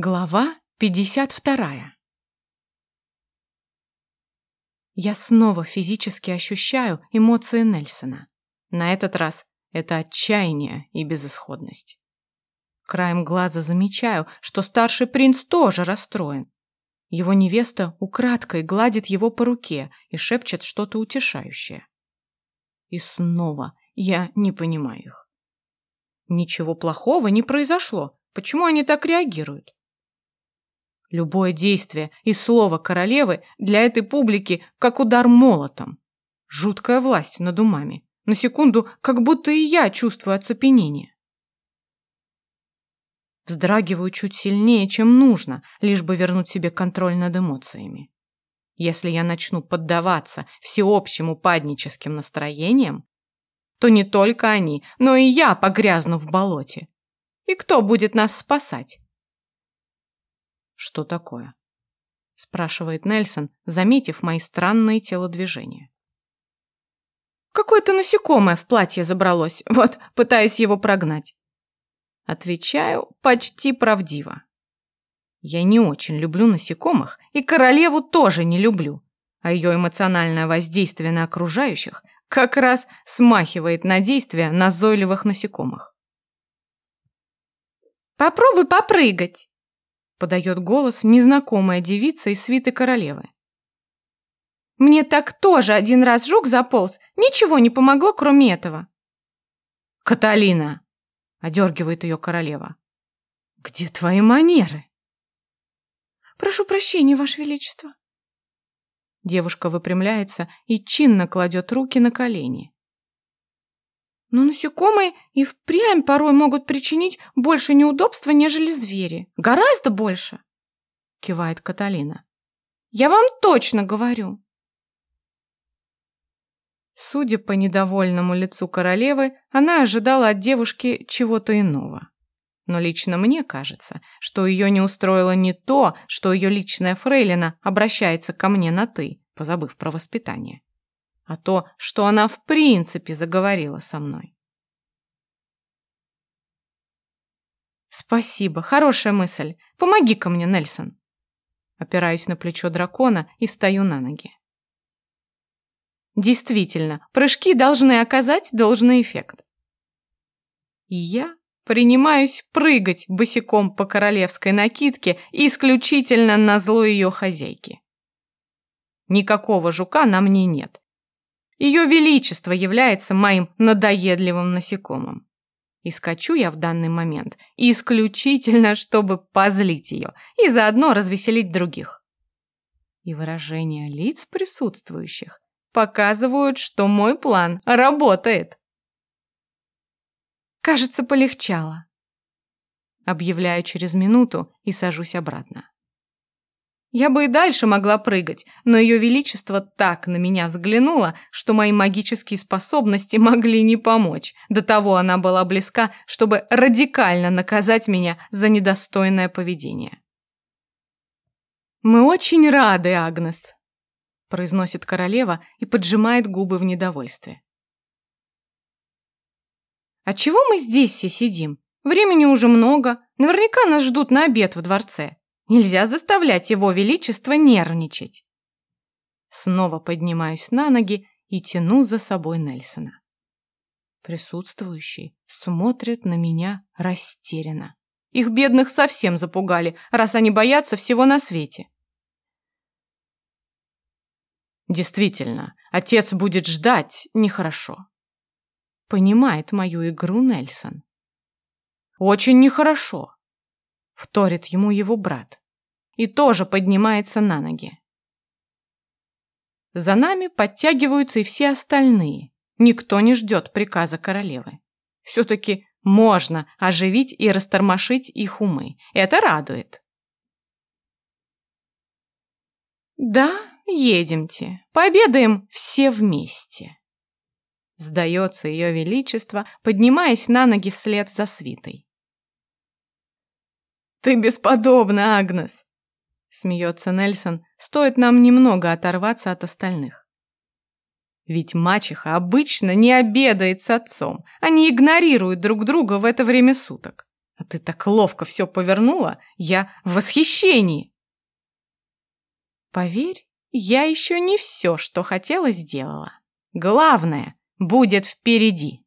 Глава 52. Я снова физически ощущаю эмоции Нельсона. На этот раз это отчаяние и безысходность. Краем глаза замечаю, что старший принц тоже расстроен. Его невеста украдкой гладит его по руке и шепчет что-то утешающее. И снова я не понимаю их. Ничего плохого не произошло. Почему они так реагируют? Любое действие и слово королевы для этой публики как удар молотом. Жуткая власть над умами. На секунду, как будто и я чувствую оцепенение. Вздрагиваю чуть сильнее, чем нужно, лишь бы вернуть себе контроль над эмоциями. Если я начну поддаваться всеобщим упадническим настроениям, то не только они, но и я погрязну в болоте. И кто будет нас спасать? «Что такое?» — спрашивает Нельсон, заметив мои странные телодвижения. «Какое-то насекомое в платье забралось, вот, пытаюсь его прогнать». Отвечаю почти правдиво. Я не очень люблю насекомых, и королеву тоже не люблю, а ее эмоциональное воздействие на окружающих как раз смахивает на действие назойливых насекомых. «Попробуй попрыгать!» Подает голос незнакомая девица из свиты королевы. Мне так тоже один раз жук заполз, ничего не помогло, кроме этого. Каталина, одергивает ее королева. Где твои манеры? Прошу прощения, Ваше Величество. Девушка выпрямляется и чинно кладет руки на колени. Но насекомые и впрямь порой могут причинить больше неудобства, нежели звери. Гораздо больше, кивает Каталина. Я вам точно говорю. Судя по недовольному лицу королевы, она ожидала от девушки чего-то иного. Но лично мне кажется, что ее не устроило не то, что ее личная фрейлина обращается ко мне на «ты», позабыв про воспитание а то, что она в принципе заговорила со мной. Спасибо, хорошая мысль. Помоги-ка мне, Нельсон. Опираюсь на плечо дракона и встаю на ноги. Действительно, прыжки должны оказать должный эффект. И я принимаюсь прыгать босиком по королевской накидке исключительно на зло ее хозяйки. Никакого жука на мне нет, ее величество является моим надоедливым насекомым. И скачу я в данный момент исключительно, чтобы позлить ее и заодно развеселить других. И выражения лиц присутствующих показывают, что мой план работает. Кажется, полегчало. Объявляю через минуту и сажусь обратно. Я бы и дальше могла прыгать, но ее величество так на меня взглянуло, что мои магические способности могли не помочь. До того она была близка, чтобы радикально наказать меня за недостойное поведение. «Мы очень рады, Агнес», – произносит королева и поджимает губы в недовольстве. «А чего мы здесь все сидим? Времени уже много, наверняка нас ждут на обед в дворце». Нельзя заставлять его величество нервничать. Снова поднимаюсь на ноги и тяну за собой Нельсона. Присутствующие смотрят на меня растерянно. Их бедных совсем запугали, раз они боятся всего на свете. Действительно, отец будет ждать нехорошо. Понимает мою игру Нельсон. Очень нехорошо вторит ему его брат, и тоже поднимается на ноги. За нами подтягиваются и все остальные. Никто не ждет приказа королевы. Все-таки можно оживить и растормошить их умы. Это радует. Да, едемте, пообедаем все вместе. Сдается ее величество, поднимаясь на ноги вслед за свитой. «Ты бесподобна, Агнес!» смеется Нельсон, стоит нам немного оторваться от остальных. Ведь мачеха обычно не обедает с отцом. Они игнорируют друг друга в это время суток. А ты так ловко все повернула, я в восхищении. Поверь, я еще не все, что хотела, сделала. Главное будет впереди.